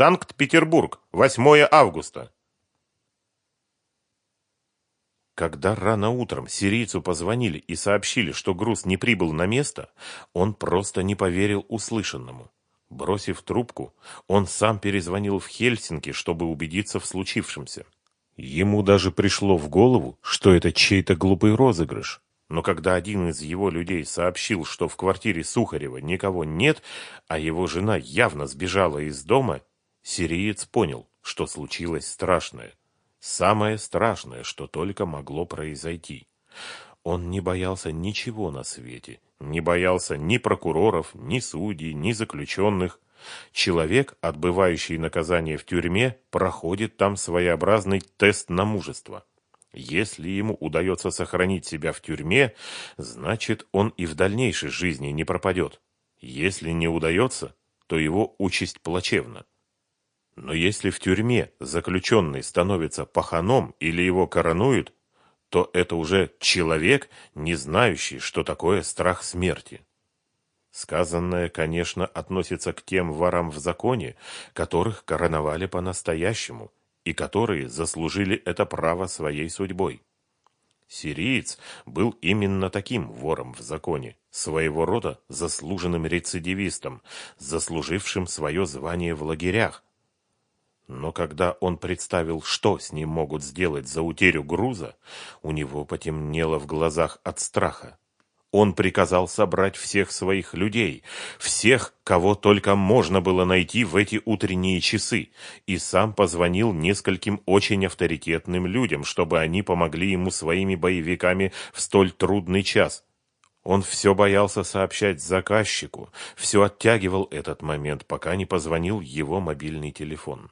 Санкт-Петербург, 8 августа. Когда рано утром сирийцу позвонили и сообщили, что груз не прибыл на место, он просто не поверил услышанному. Бросив трубку, он сам перезвонил в Хельсинки, чтобы убедиться в случившемся. Ему даже пришло в голову, что это чей-то глупый розыгрыш. Но когда один из его людей сообщил, что в квартире Сухарева никого нет, а его жена явно сбежала из дома, сириец понял, что случилось страшное. Самое страшное, что только могло произойти. Он не боялся ничего на свете, не боялся ни прокуроров, ни судей, ни заключенных. Человек, отбывающий наказание в тюрьме, проходит там своеобразный тест на мужество. Если ему удается сохранить себя в тюрьме, значит, он и в дальнейшей жизни не пропадет. Если не удается, то его участь плачевна. Но если в тюрьме заключенный становится паханом или его коронуют, то это уже человек, не знающий, что такое страх смерти. Сказанное, конечно, относится к тем ворам в законе, которых короновали по-настоящему, и которые заслужили это право своей судьбой. Сириец был именно таким вором в законе, своего рода заслуженным рецидивистом, заслужившим свое звание в лагерях, но когда он представил, что с ним могут сделать за утерю груза, у него потемнело в глазах от страха. Он приказал собрать всех своих людей, всех, кого только можно было найти в эти утренние часы, и сам позвонил нескольким очень авторитетным людям, чтобы они помогли ему своими боевиками в столь трудный час. Он все боялся сообщать заказчику, все оттягивал этот момент, пока не позвонил его мобильный телефон.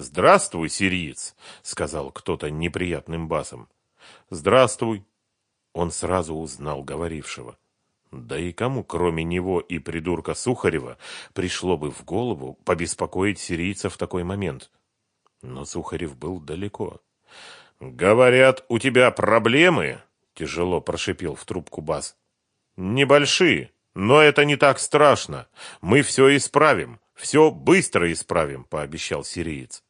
«Здравствуй, сириец», — сказал кто-то неприятным басом. «Здравствуй». Он сразу узнал говорившего. Да и кому, кроме него и придурка Сухарева, пришло бы в голову побеспокоить сирийца в такой момент? Но Сухарев был далеко. «Говорят, у тебя проблемы?» — тяжело прошипел в трубку бас. «Небольшие, но это не так страшно. Мы все исправим, все быстро исправим», — пообещал сириец.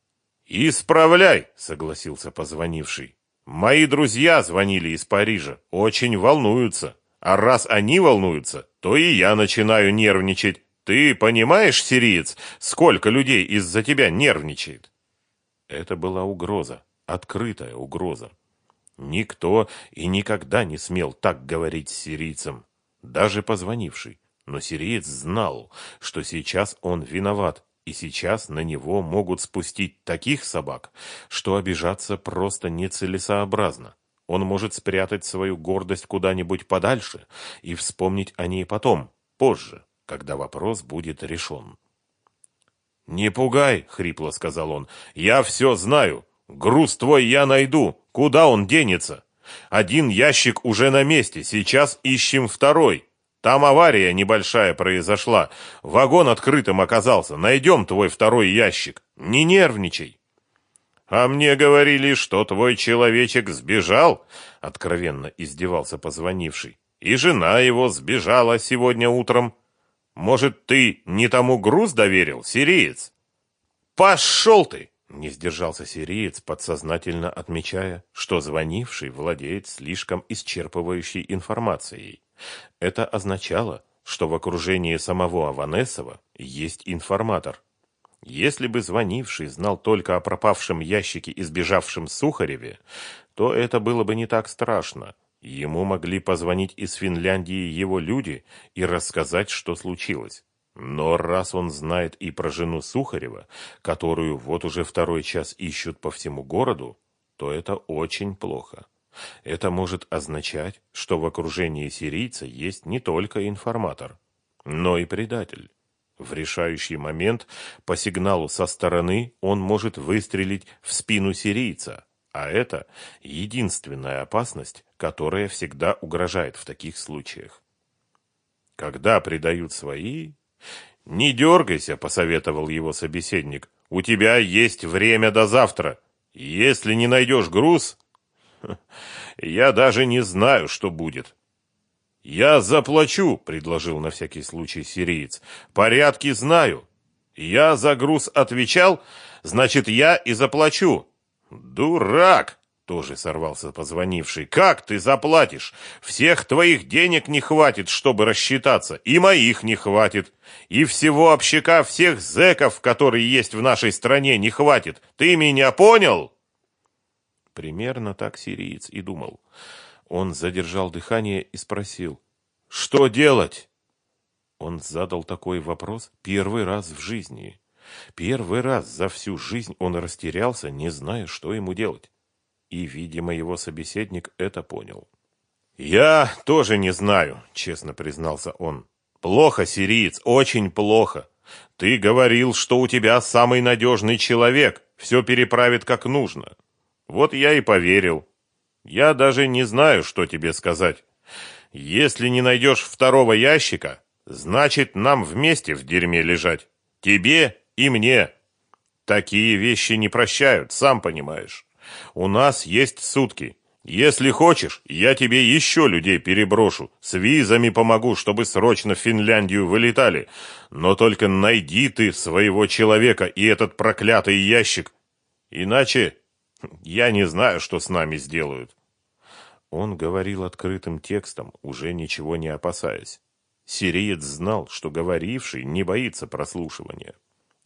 «Исправляй!» — согласился позвонивший. «Мои друзья звонили из Парижа, очень волнуются. А раз они волнуются, то и я начинаю нервничать. Ты понимаешь, сириец, сколько людей из-за тебя нервничает?» Это была угроза, открытая угроза. Никто и никогда не смел так говорить с сирийцем, даже позвонивший. Но сириец знал, что сейчас он виноват, и сейчас на него могут спустить таких собак, что обижаться просто нецелесообразно. Он может спрятать свою гордость куда-нибудь подальше и вспомнить о ней потом, позже, когда вопрос будет решен. «Не пугай!» — хрипло сказал он. «Я все знаю. Груз твой я найду. Куда он денется? Один ящик уже на месте. Сейчас ищем второй. Там авария небольшая произошла. Вагон открытым оказался. Найдем твой второй ящик. Не нервничай. А мне говорили, что твой человечек сбежал, откровенно издевался позвонивший. И жена его сбежала сегодня утром. Может, ты не тому груз доверил, сириец? Пошел ты! Не сдержался сириец, подсознательно отмечая, что звонивший владеет слишком исчерпывающей информацией. Это означало, что в окружении самого Аванесова есть информатор. Если бы звонивший знал только о пропавшем ящике и сбежавшем Сухареве, то это было бы не так страшно. Ему могли позвонить из Финляндии его люди и рассказать, что случилось. Но раз он знает и про жену Сухарева, которую вот уже второй час ищут по всему городу, то это очень плохо. Это может означать, что в окружении сирийца есть не только информатор, но и предатель. В решающий момент по сигналу со стороны он может выстрелить в спину сирийца, а это единственная опасность, которая всегда угрожает в таких случаях. Когда предают свои... «Не дергайся», — посоветовал его собеседник. «У тебя есть время до завтра. Если не найдешь груз, Я даже не знаю, что будет. Я заплачу, предложил на всякий случай сириец. Порядки знаю. Я за груз отвечал, значит, я и заплачу. Дурак! Тоже сорвался позвонивший. Как ты заплатишь? Всех твоих денег не хватит, чтобы рассчитаться. И моих не хватит. И всего общака всех зэков, которые есть в нашей стране, не хватит. Ты меня понял? Примерно так сириец и думал. Он задержал дыхание и спросил. Что делать? Он задал такой вопрос первый раз в жизни. Первый раз за всю жизнь он растерялся, не зная, что ему делать. И, видимо, его собеседник это понял. «Я тоже не знаю», — честно признался он. «Плохо, сириец, очень плохо. Ты говорил, что у тебя самый надежный человек, все переправит как нужно. Вот я и поверил. Я даже не знаю, что тебе сказать. Если не найдешь второго ящика, значит, нам вместе в дерьме лежать. Тебе и мне. Такие вещи не прощают, сам понимаешь». У нас есть сутки. Если хочешь, я тебе еще людей переброшу. С визами помогу, чтобы срочно в Финляндию вылетали. Но только найди ты своего человека и этот проклятый ящик. Иначе я не знаю, что с нами сделают. Он говорил открытым текстом, уже ничего не опасаясь. Сириец знал, что говоривший не боится прослушивания.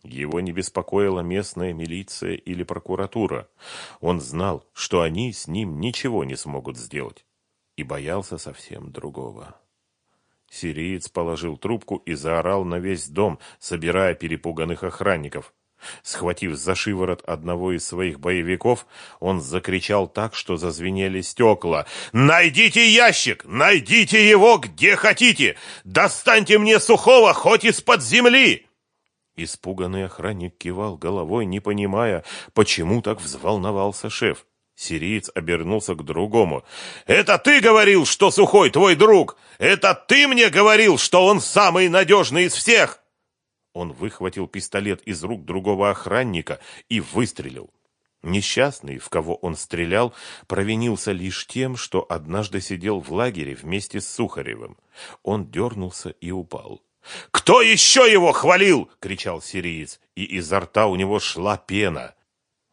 Его не беспокоила местная милиция или прокуратура. Он знал, что они с ним ничего не смогут сделать. И боялся совсем другого. Сириец положил трубку и заорал на весь дом, собирая перепуганных охранников. Схватив за шиворот одного из своих боевиков, он закричал так, что зазвенели стекла. «Найдите ящик! Найдите его где хотите! Достаньте мне сухого хоть из-под земли!» Испуганный охранник кивал головой, не понимая, почему так взволновался шеф. Сириец обернулся к другому. «Это ты говорил, что Сухой твой друг! Это ты мне говорил, что он самый надежный из всех!» Он выхватил пистолет из рук другого охранника и выстрелил. Несчастный, в кого он стрелял, провинился лишь тем, что однажды сидел в лагере вместе с Сухаревым. Он дернулся и упал. «Кто еще его хвалил?» — кричал сириец, и изо рта у него шла пена.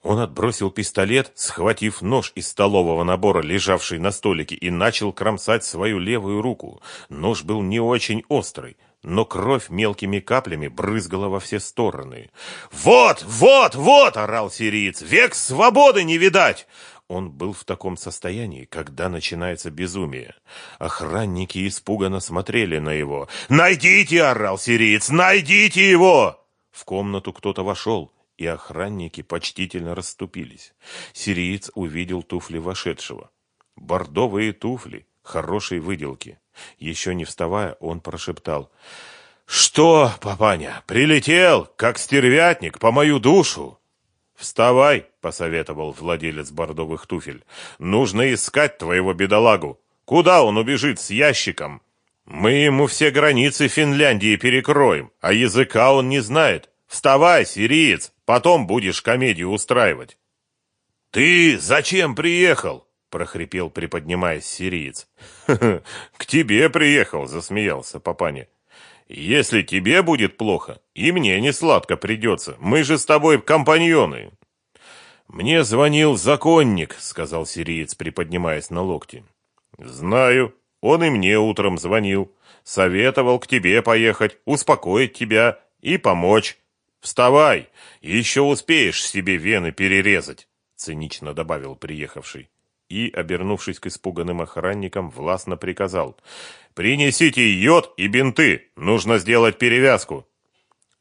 Он отбросил пистолет, схватив нож из столового набора, лежавший на столике, и начал кромсать свою левую руку. Нож был не очень острый, но кровь мелкими каплями брызгала во все стороны. «Вот, вот, вот!» — орал сириец. «Век свободы не видать! Он был в таком состоянии, когда начинается безумие. Охранники испуганно смотрели на его. «Найдите!» — орал сириец. «Найдите его!» В комнату кто-то вошел, и охранники почтительно расступились. Сириец увидел туфли вошедшего. Бордовые туфли, хорошей выделки. Еще не вставая, он прошептал. «Что, папаня, прилетел, как стервятник, по мою душу?» «Вставай!» — посоветовал владелец бордовых туфель. «Нужно искать твоего бедолагу. Куда он убежит с ящиком? Мы ему все границы Финляндии перекроем, а языка он не знает. Вставай, сириец, потом будешь комедию устраивать». «Ты зачем приехал?» — прохрипел, приподнимаясь сириец. «К тебе приехал», — засмеялся папаня. Если тебе будет плохо, и мне не сладко придется. Мы же с тобой компаньоны. Мне звонил законник, сказал сириец, приподнимаясь на локти. Знаю, он и мне утром звонил. Советовал к тебе поехать, успокоить тебя и помочь. Вставай, еще успеешь себе вены перерезать, цинично добавил приехавший и, обернувшись к испуганным охранникам, властно приказал. «Принесите йод и бинты! Нужно сделать перевязку!»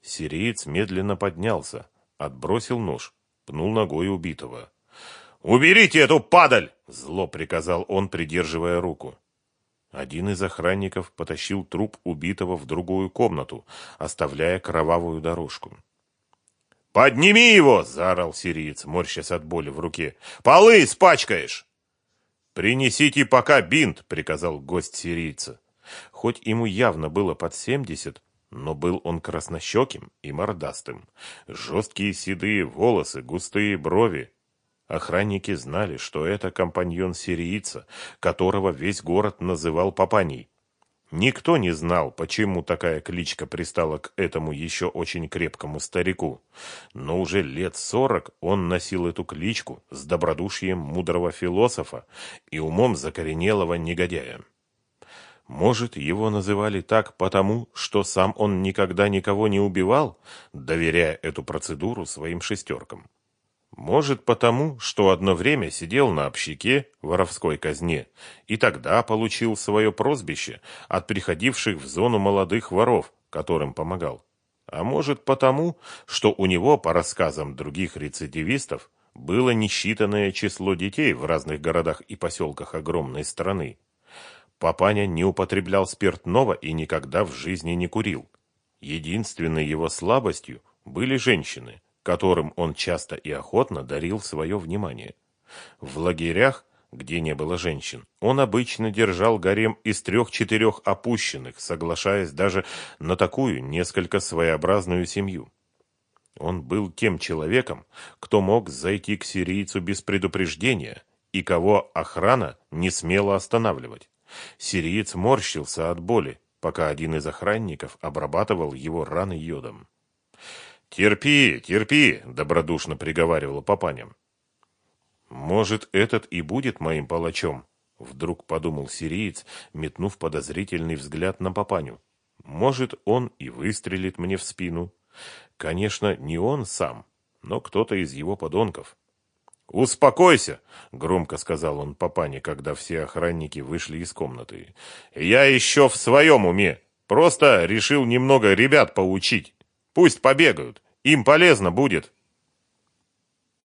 Сириец медленно поднялся, отбросил нож, пнул ногой убитого. «Уберите эту падаль!» — зло приказал он, придерживая руку. Один из охранников потащил труп убитого в другую комнату, оставляя кровавую дорожку. «Подними его!» — заорал сириец, морщась от боли в руке. «Полы испачкаешь!» «Принесите пока бинт», — приказал гость сирийца. Хоть ему явно было под семьдесят, но был он краснощеким и мордастым. Жесткие седые волосы, густые брови. Охранники знали, что это компаньон сирийца, которого весь город называл Папаней. Никто не знал, почему такая кличка пристала к этому еще очень крепкому старику. Но уже лет сорок он носил эту кличку с добродушием мудрого философа и умом закоренелого негодяя. Может, его называли так потому, что сам он никогда никого не убивал, доверяя эту процедуру своим шестеркам. Может, потому, что одно время сидел на общаке воровской казне и тогда получил свое прозвище от приходивших в зону молодых воров, которым помогал. А может, потому, что у него, по рассказам других рецидивистов, было несчитанное число детей в разных городах и поселках огромной страны. Папаня не употреблял спиртного и никогда в жизни не курил. Единственной его слабостью были женщины – которым он часто и охотно дарил свое внимание. В лагерях, где не было женщин, он обычно держал гарем из трех-четырех опущенных, соглашаясь даже на такую несколько своеобразную семью. Он был тем человеком, кто мог зайти к сирийцу без предупреждения и кого охрана не смела останавливать. Сириец морщился от боли, пока один из охранников обрабатывал его раны йодом. «Терпи, терпи», — добродушно приговаривала папаня. «Может, этот и будет моим палачом?» — вдруг подумал сириец, метнув подозрительный взгляд на папаню. «Может, он и выстрелит мне в спину. Конечно, не он сам, но кто-то из его подонков». «Успокойся!» — громко сказал он папане, когда все охранники вышли из комнаты. «Я еще в своем уме. Просто решил немного ребят поучить». Пусть побегают, им полезно будет.